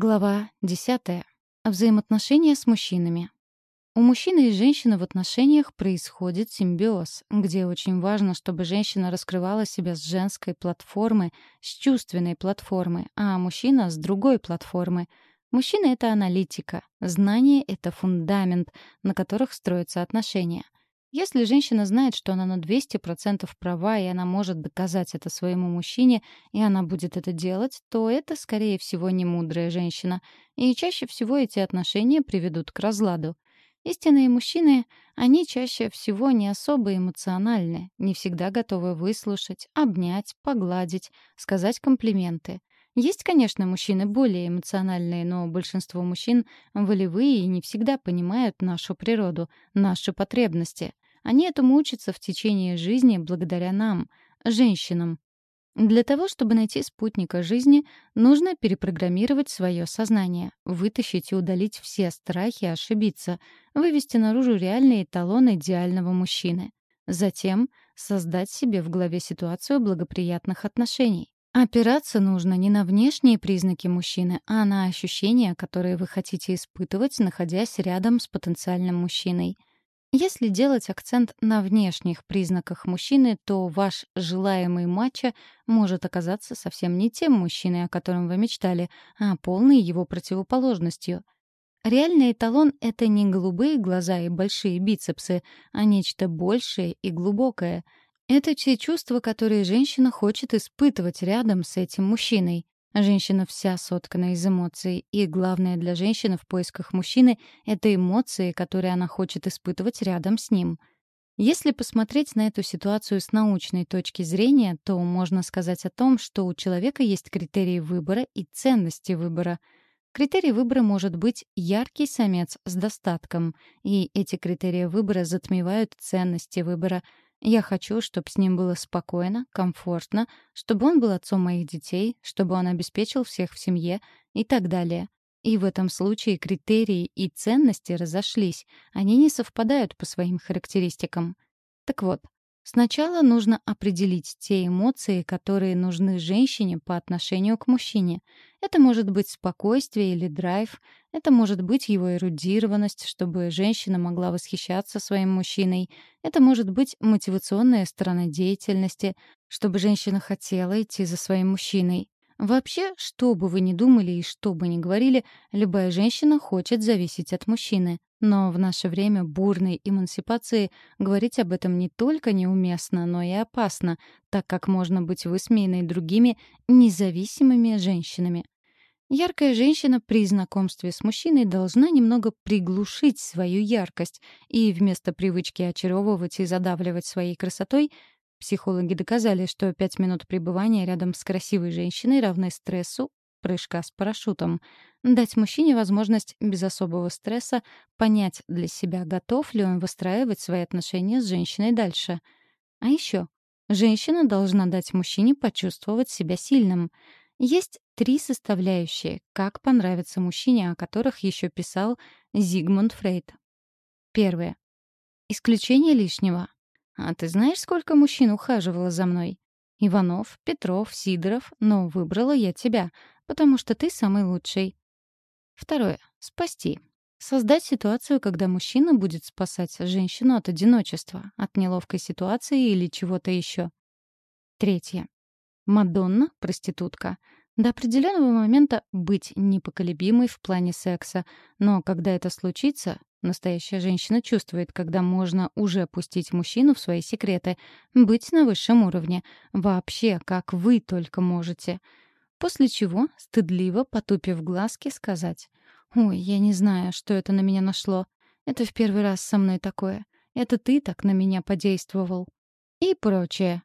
Глава 10. Взаимоотношения с мужчинами. У мужчины и женщины в отношениях происходит симбиоз, где очень важно, чтобы женщина раскрывала себя с женской платформы, с чувственной платформы, а мужчина — с другой платформы. Мужчина — это аналитика, знание — это фундамент, на которых строятся отношения — если женщина знает, что она на 200% права, и она может доказать это своему мужчине, и она будет это делать, то это, скорее всего, не мудрая женщина. И чаще всего эти отношения приведут к разладу. Истинные мужчины, они чаще всего не особо эмоциональны, не всегда готовы выслушать, обнять, погладить, сказать комплименты. Есть, конечно, мужчины более эмоциональные, но большинство мужчин волевые и не всегда понимают нашу природу, наши потребности. Они этому учатся в течение жизни благодаря нам, женщинам. Для того, чтобы найти спутника жизни, нужно перепрограммировать свое сознание, вытащить и удалить все страхи ошибиться, вывести наружу реальные эталоны идеального мужчины. Затем создать себе в голове ситуацию благоприятных отношений. Опираться нужно не на внешние признаки мужчины, а на ощущения, которые вы хотите испытывать, находясь рядом с потенциальным мужчиной. Если делать акцент на внешних признаках мужчины, то ваш желаемый матча может оказаться совсем не тем мужчиной, о котором вы мечтали, а полной его противоположностью. Реальный эталон — это не голубые глаза и большие бицепсы, а нечто большее и глубокое — это те чувства, которые женщина хочет испытывать рядом с этим мужчиной. Женщина вся соткана из эмоций, и главное для женщины в поисках мужчины — это эмоции, которые она хочет испытывать рядом с ним. Если посмотреть на эту ситуацию с научной точки зрения, то можно сказать о том, что у человека есть критерии выбора и ценности выбора. Критерий выбора может быть яркий самец с достатком, и эти критерии выбора затмевают ценности выбора — я хочу, чтобы с ним было спокойно, комфортно, чтобы он был отцом моих детей, чтобы он обеспечил всех в семье и так далее. И в этом случае критерии и ценности разошлись, они не совпадают по своим характеристикам. Так вот, Сначала нужно определить те эмоции, которые нужны женщине по отношению к мужчине. Это может быть спокойствие или драйв, это может быть его эрудированность, чтобы женщина могла восхищаться своим мужчиной, это может быть мотивационная сторона деятельности, чтобы женщина хотела идти за своим мужчиной. Вообще, что бы вы ни думали и что бы ни говорили, любая женщина хочет зависеть от мужчины. Но в наше время бурной эмансипации говорить об этом не только неуместно, но и опасно, так как можно быть высмеянной другими независимыми женщинами. Яркая женщина при знакомстве с мужчиной должна немного приглушить свою яркость и вместо привычки очаровывать и задавливать своей красотой Психологи доказали, что пять минут пребывания рядом с красивой женщиной равны стрессу прыжка с парашютом. Дать мужчине возможность без особого стресса понять для себя, готов ли он выстраивать свои отношения с женщиной дальше. А еще женщина должна дать мужчине почувствовать себя сильным. Есть три составляющие, как понравиться мужчине, о которых еще писал Зигмунд Фрейд. Первое. Исключение лишнего. А ты знаешь, сколько мужчин ухаживало за мной? Иванов, Петров, Сидоров, но выбрала я тебя, потому что ты самый лучший. Второе. Спасти. Создать ситуацию, когда мужчина будет спасать женщину от одиночества, от неловкой ситуации или чего-то еще. Третье. Мадонна — проститутка. До определенного момента быть непоколебимой в плане секса, но когда это случится, настоящая женщина чувствует, когда можно уже пустить мужчину в свои секреты, быть на высшем уровне, вообще, как вы только можете — После чего, стыдливо, потупив глазки, сказать. «Ой, я не знаю, что это на меня нашло. Это в первый раз со мной такое. Это ты так на меня подействовал». И прочее.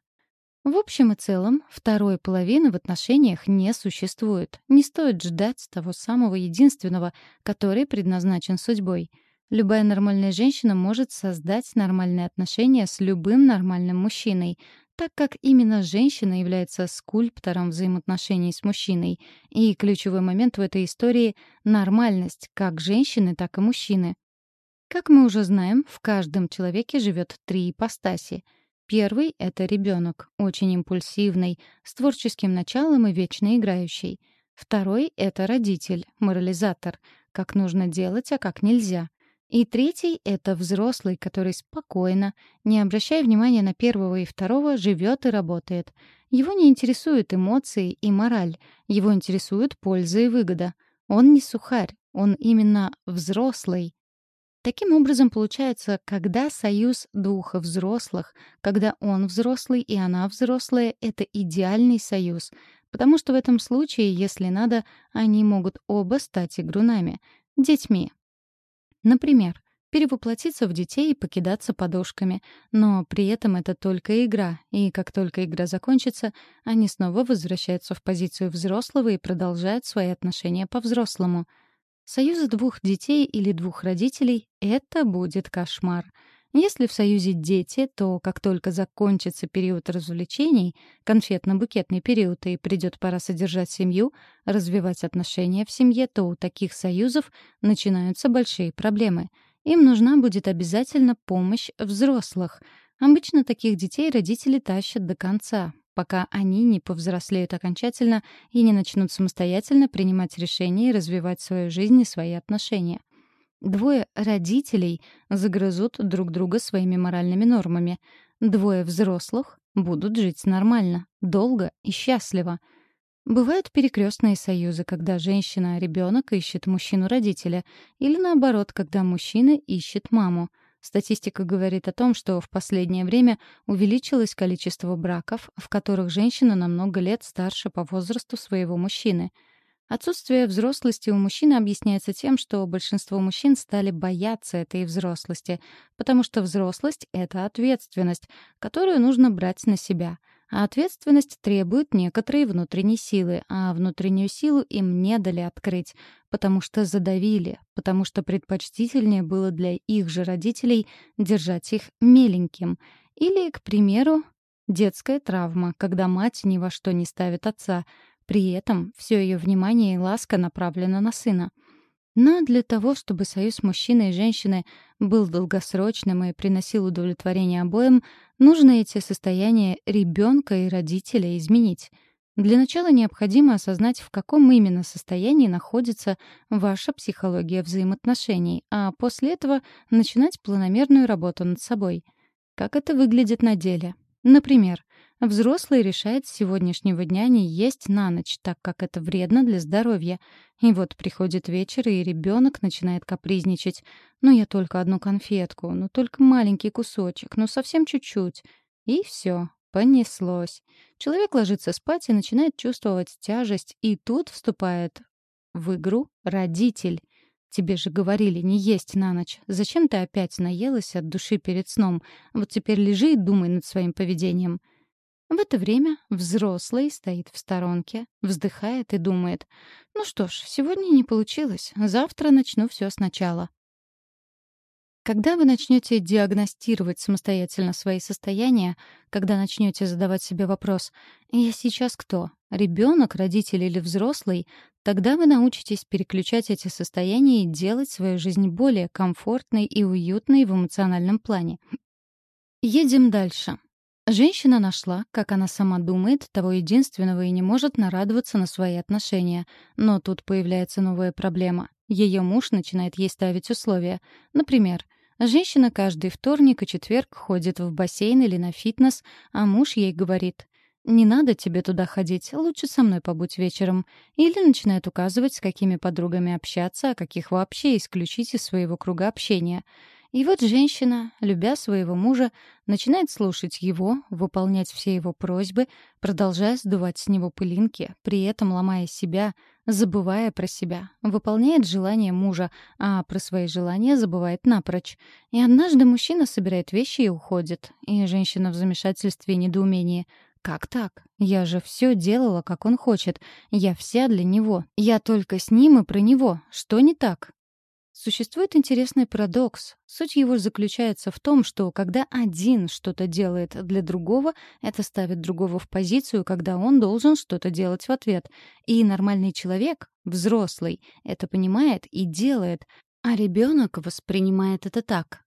В общем и целом, второй половины в отношениях не существует. Не стоит ждать того самого единственного, который предназначен судьбой. Любая нормальная женщина может создать нормальные отношения с любым нормальным мужчиной, так как именно женщина является скульптором взаимоотношений с мужчиной, и ключевой момент в этой истории — нормальность как женщины, так и мужчины. Как мы уже знаем, в каждом человеке живет три ипостаси. Первый — это ребенок, очень импульсивный, с творческим началом и вечно играющий. Второй — это родитель, морализатор. Как нужно делать, а как нельзя. И третий — это взрослый, который спокойно, не обращая внимания на первого и второго, живет и работает. Его не интересуют эмоции и мораль, его интересует польза и выгода. Он не сухарь, он именно взрослый. Таким образом, получается, когда союз двух взрослых, когда он взрослый и она взрослая, это идеальный союз, потому что в этом случае, если надо, они могут оба стать игрунами, детьми. Например, перевоплотиться в детей и покидаться подушками. Но при этом это только игра, и как только игра закончится, они снова возвращаются в позицию взрослого и продолжают свои отношения по-взрослому — Союз двух детей или двух родителей — это будет кошмар. Если в союзе дети, то как только закончится период развлечений, конфетно-букетный период, и придет пора содержать семью, развивать отношения в семье, то у таких союзов начинаются большие проблемы. Им нужна будет обязательно помощь взрослых. Обычно таких детей родители тащат до конца, пока они не повзрослеют окончательно и не начнут самостоятельно принимать решения и развивать свою жизнь и свои отношения. Двое родителей загрызут друг друга своими моральными нормами. Двое взрослых будут жить нормально, долго и счастливо. Бывают перекрестные союзы, когда женщина-ребенок ищет мужчину-родителя, или наоборот, когда мужчина ищет маму — Статистика говорит о том, что в последнее время увеличилось количество браков, в которых женщина на много лет старше по возрасту своего мужчины. Отсутствие взрослости у мужчины объясняется тем, что большинство мужчин стали бояться этой взрослости, потому что взрослость — это ответственность, которую нужно брать на себя — а ответственность требует некоторой внутренней силы, а внутреннюю силу им не дали открыть, потому что задавили, потому что предпочтительнее было для их же родителей держать их меленьким. Или, к примеру, детская травма, когда мать ни во что не ставит отца, при этом все ее внимание и ласка направлена на сына — но для того, чтобы союз мужчины и женщины был долгосрочным и приносил удовлетворение обоим, нужно эти состояния ребенка и родителя изменить. Для начала необходимо осознать, в каком именно состоянии находится ваша психология взаимоотношений, а после этого начинать планомерную работу над собой. Как это выглядит на деле? Например, Взрослый решает с сегодняшнего дня не есть на ночь, так как это вредно для здоровья. И вот приходит вечер, и ребенок начинает капризничать. «Ну, я только одну конфетку, ну, только маленький кусочек, ну, совсем чуть-чуть». И все, понеслось. Человек ложится спать и начинает чувствовать тяжесть, и тут вступает в игру родитель. Тебе же говорили не есть на ночь. Зачем ты опять наелась от души перед сном? Вот теперь лежи и думай над своим поведением. В это время взрослый стоит в сторонке, вздыхает и думает. «Ну что ж, сегодня не получилось, завтра начну все сначала». Когда вы начнете диагностировать самостоятельно свои состояния, когда начнете задавать себе вопрос «Я сейчас кто? Ребенок, родитель или взрослый?», тогда вы научитесь переключать эти состояния и делать свою жизнь более комфортной и уютной в эмоциональном плане. Едем дальше. Женщина нашла, как она сама думает, того единственного и не может нарадоваться на свои отношения. Но тут появляется новая проблема. Ее муж начинает ей ставить условия. Например, женщина каждый вторник и четверг ходит в бассейн или на фитнес, а муж ей говорит «Не надо тебе туда ходить, лучше со мной побудь вечером». Или начинает указывать, с какими подругами общаться, а каких вообще исключить из своего круга общения. И вот женщина, любя своего мужа, начинает слушать его, выполнять все его просьбы, продолжая сдувать с него пылинки, при этом ломая себя, забывая про себя, выполняет желания мужа, а про свои желания забывает напрочь. И однажды мужчина собирает вещи и уходит, и женщина в замешательстве и недоумении. Как так? Я же все делала, как он хочет. Я вся для него. Я только с ним и про него. Что не так? Существует интересный парадокс. Суть его заключается в том, что когда один что-то делает для другого, это ставит другого в позицию, когда он должен что-то делать в ответ. И нормальный человек, взрослый, это понимает и делает, а ребенок воспринимает это так.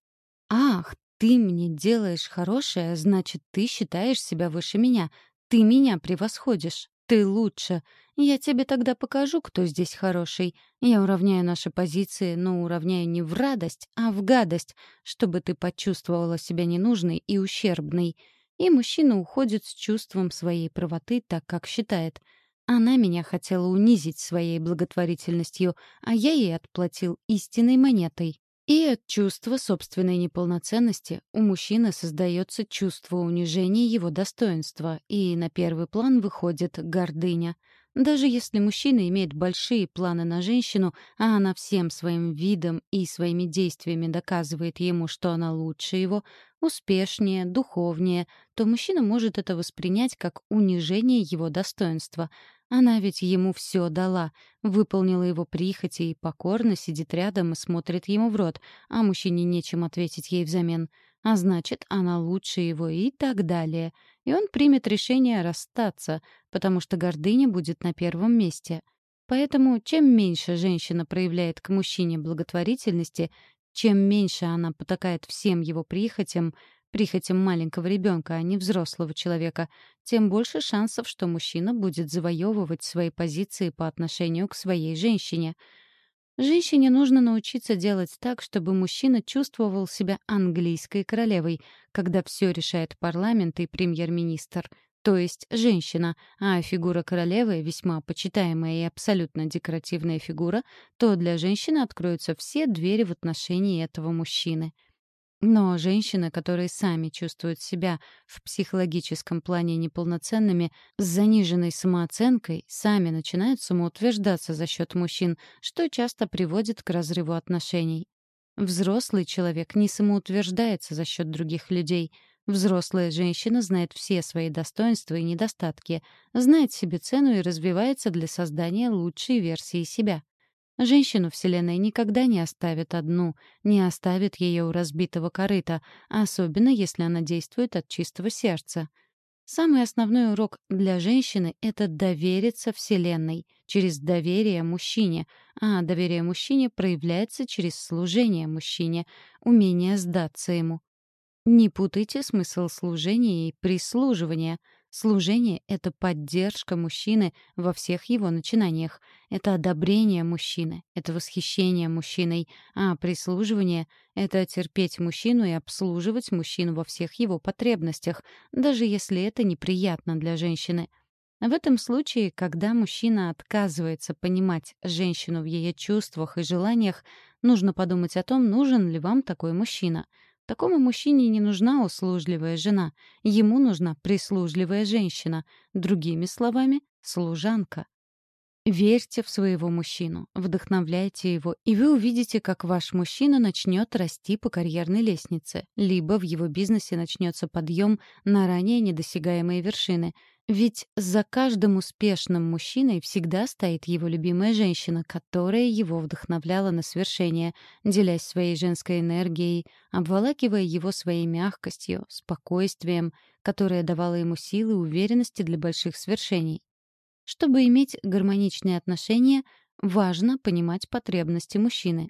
«Ах, ты мне делаешь хорошее, значит, ты считаешь себя выше меня. Ты меня превосходишь. Ты лучше. Я тебе тогда покажу, кто здесь хороший. Я уравняю наши позиции, но уравняю не в радость, а в гадость, чтобы ты почувствовала себя ненужной и ущербной. И мужчина уходит с чувством своей правоты так, как считает. Она меня хотела унизить своей благотворительностью, а я ей отплатил истинной монетой. И от чувства собственной неполноценности у мужчины создается чувство унижения его достоинства, и на первый план выходит гордыня. Даже если мужчина имеет большие планы на женщину, а она всем своим видом и своими действиями доказывает ему, что она лучше его, успешнее, духовнее, то мужчина может это воспринять как унижение его достоинства, она ведь ему все дала, выполнила его прихоти и покорно сидит рядом и смотрит ему в рот, а мужчине нечем ответить ей взамен. А значит, она лучше его и так далее. И он примет решение расстаться, потому что гордыня будет на первом месте. Поэтому чем меньше женщина проявляет к мужчине благотворительности, чем меньше она потакает всем его прихотям, прихотям маленького ребенка, а не взрослого человека, тем больше шансов, что мужчина будет завоевывать свои позиции по отношению к своей женщине. Женщине нужно научиться делать так, чтобы мужчина чувствовал себя английской королевой, когда все решает парламент и премьер-министр, то есть женщина, а фигура королевы — весьма почитаемая и абсолютно декоративная фигура, то для женщины откроются все двери в отношении этого мужчины — но женщины, которые сами чувствуют себя в психологическом плане неполноценными, с заниженной самооценкой, сами начинают самоутверждаться за счет мужчин, что часто приводит к разрыву отношений. Взрослый человек не самоутверждается за счет других людей. Взрослая женщина знает все свои достоинства и недостатки, знает себе цену и развивается для создания лучшей версии себя. Женщину Вселенная никогда не оставит одну, не оставит ее у разбитого корыта, особенно если она действует от чистого сердца. Самый основной урок для женщины — это довериться Вселенной через доверие мужчине, а доверие мужчине проявляется через служение мужчине, умение сдаться ему. Не путайте смысл служения и прислуживания — Служение — это поддержка мужчины во всех его начинаниях. Это одобрение мужчины, это восхищение мужчиной. А прислуживание — это терпеть мужчину и обслуживать мужчину во всех его потребностях, даже если это неприятно для женщины. В этом случае, когда мужчина отказывается понимать женщину в ее чувствах и желаниях, нужно подумать о том, нужен ли вам такой мужчина — Такому мужчине не нужна услужливая жена, ему нужна прислужливая женщина, другими словами, служанка. Верьте в своего мужчину, вдохновляйте его, и вы увидите, как ваш мужчина начнет расти по карьерной лестнице, либо в его бизнесе начнется подъем на ранее недосягаемые вершины. Ведь за каждым успешным мужчиной всегда стоит его любимая женщина, которая его вдохновляла на свершение, делясь своей женской энергией, обволакивая его своей мягкостью, спокойствием, которое давало ему силы и уверенности для больших свершений. Чтобы иметь гармоничные отношения, важно понимать потребности мужчины.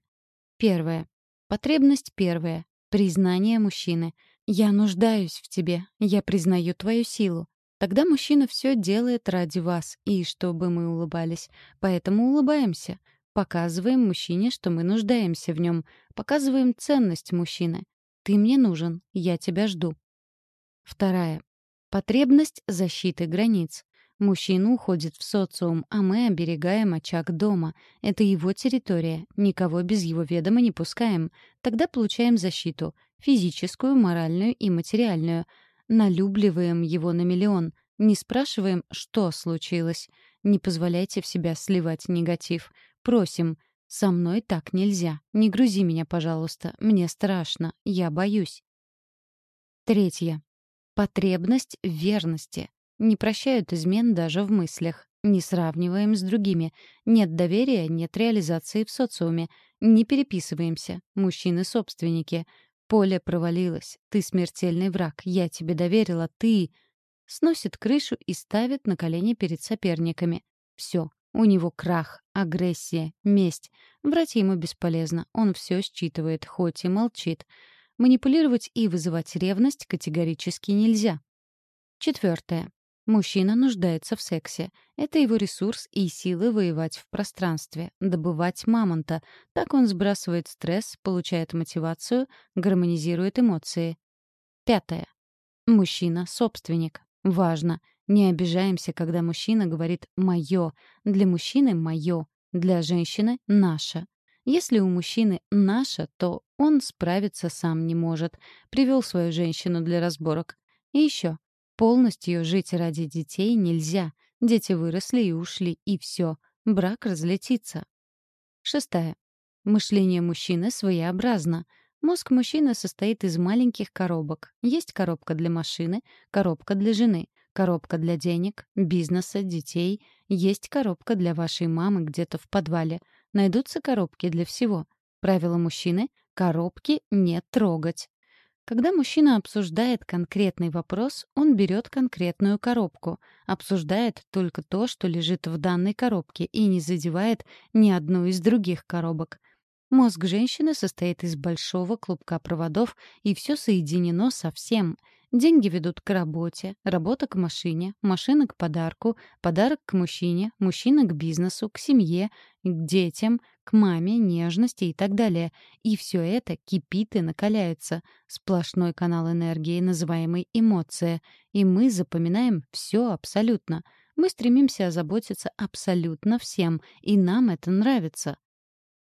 Первое. Потребность первая. Признание мужчины. «Я нуждаюсь в тебе. Я признаю твою силу». Тогда мужчина все делает ради вас, и чтобы мы улыбались. Поэтому улыбаемся. Показываем мужчине, что мы нуждаемся в нем. Показываем ценность мужчины. Ты мне нужен. Я тебя жду. Вторая. Потребность защиты границ. Мужчина уходит в социум, а мы оберегаем очаг дома. Это его территория, никого без его ведома не пускаем. Тогда получаем защиту — физическую, моральную и материальную. Налюбливаем его на миллион. Не спрашиваем, что случилось. Не позволяйте в себя сливать негатив. Просим. «Со мной так нельзя. Не грузи меня, пожалуйста. Мне страшно. Я боюсь». Третье. Потребность в верности. Не прощают измен даже в мыслях. Не сравниваем с другими. Нет доверия, нет реализации в социуме. Не переписываемся. Мужчины-собственники. Поле провалилось. Ты смертельный враг. Я тебе доверила. Ты... Сносит крышу и ставит на колени перед соперниками. Все. У него крах, агрессия, месть. Врать ему бесполезно. Он все считывает, хоть и молчит. Манипулировать и вызывать ревность категорически нельзя. Четвертое. Мужчина нуждается в сексе. Это его ресурс и силы воевать в пространстве, добывать мамонта. Так он сбрасывает стресс, получает мотивацию, гармонизирует эмоции. Пятое. Мужчина — собственник. Важно. Не обижаемся, когда мужчина говорит «моё». Для мужчины — «моё», для женщины — «наше». Если у мужчины «наше», то он справиться сам не может. Привел свою женщину для разборок. И еще. Полностью жить ради детей нельзя. Дети выросли и ушли, и все. Брак разлетится. Шестая. Мышление мужчины своеобразно. Мозг мужчины состоит из маленьких коробок. Есть коробка для машины, коробка для жены, коробка для денег, бизнеса, детей. Есть коробка для вашей мамы где-то в подвале. Найдутся коробки для всего. Правило мужчины — коробки не трогать. Когда мужчина обсуждает конкретный вопрос, он берет конкретную коробку, обсуждает только то, что лежит в данной коробке, и не задевает ни одну из других коробок. Мозг женщины состоит из большого клубка проводов, и все соединено со всем — Деньги ведут к работе, работа к машине, машина к подарку, подарок к мужчине, мужчина к бизнесу, к семье, к детям, к маме, нежности и так далее. И все это кипит и накаляется. Сплошной канал энергии, называемый эмоция. И мы запоминаем все абсолютно. Мы стремимся озаботиться абсолютно всем, и нам это нравится.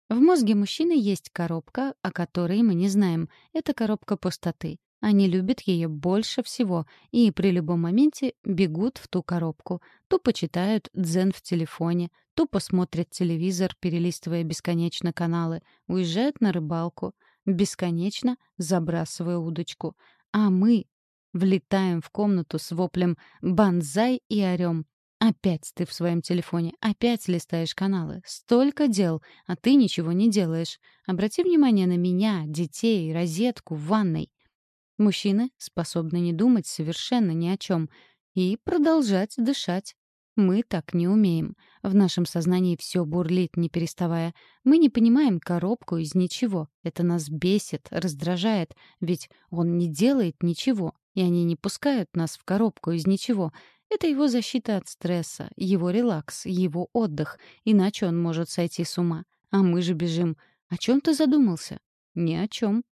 В мозге мужчины есть коробка, о которой мы не знаем. Это коробка пустоты. Они любят ее больше всего и при любом моменте бегут в ту коробку. Тупо читают дзен в телефоне, тупо смотрят телевизор, перелистывая бесконечно каналы, уезжают на рыбалку, бесконечно забрасывая удочку. А мы влетаем в комнату с воплем «Банзай» и орем. Опять ты в своем телефоне, опять листаешь каналы. Столько дел, а ты ничего не делаешь. Обрати внимание на меня, детей, розетку в ванной. Мужчины способны не думать совершенно ни о чем и продолжать дышать. Мы так не умеем. В нашем сознании все бурлит, не переставая. Мы не понимаем коробку из ничего. Это нас бесит, раздражает, ведь он не делает ничего, и они не пускают нас в коробку из ничего. Это его защита от стресса, его релакс, его отдых, иначе он может сойти с ума. А мы же бежим. О чем ты задумался? Ни о чем.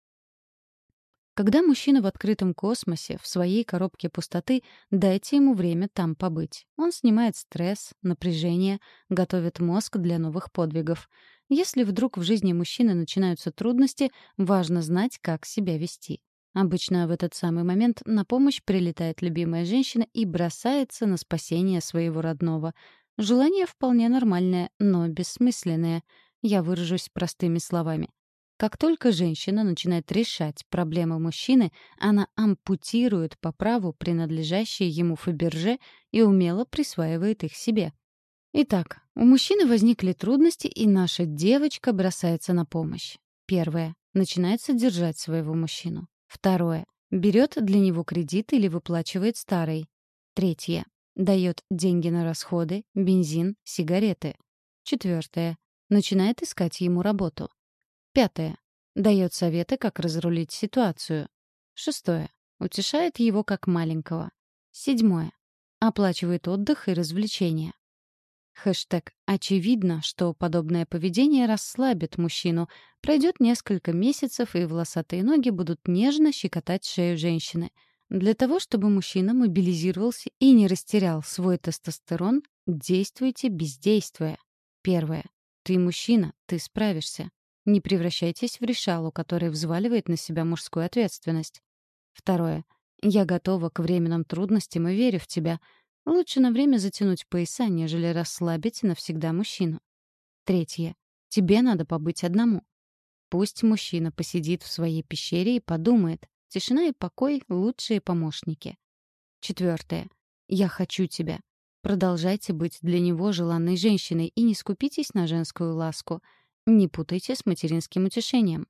Когда мужчина в открытом космосе, в своей коробке пустоты, дайте ему время там побыть. Он снимает стресс, напряжение, готовит мозг для новых подвигов. Если вдруг в жизни мужчины начинаются трудности, важно знать, как себя вести. Обычно в этот самый момент на помощь прилетает любимая женщина и бросается на спасение своего родного. Желание вполне нормальное, но бессмысленное. Я выражусь простыми словами. Как только женщина начинает решать проблемы мужчины, она ампутирует по праву принадлежащие ему Фаберже и умело присваивает их себе. Итак, у мужчины возникли трудности, и наша девочка бросается на помощь. Первое. Начинает содержать своего мужчину. Второе. Берет для него кредит или выплачивает старый. Третье. Дает деньги на расходы, бензин, сигареты. Четвертое. Начинает искать ему работу. Пятое. Дает советы, как разрулить ситуацию. Шестое. Утешает его как маленького. Седьмое. Оплачивает отдых и развлечения. Хэштег «Очевидно, что подобное поведение расслабит мужчину. Пройдет несколько месяцев, и волосатые ноги будут нежно щекотать шею женщины. Для того, чтобы мужчина мобилизировался и не растерял свой тестостерон, действуйте бездействуя. Первое. Ты мужчина, ты справишься. Не превращайтесь в решалу, который взваливает на себя мужскую ответственность. Второе. Я готова к временным трудностям и верю в тебя. Лучше на время затянуть пояса, нежели расслабить навсегда мужчину. Третье. Тебе надо побыть одному. Пусть мужчина посидит в своей пещере и подумает. Тишина и покой — лучшие помощники. Четвертое. Я хочу тебя. Продолжайте быть для него желанной женщиной и не скупитесь на женскую ласку — не путайте с материнским утешением.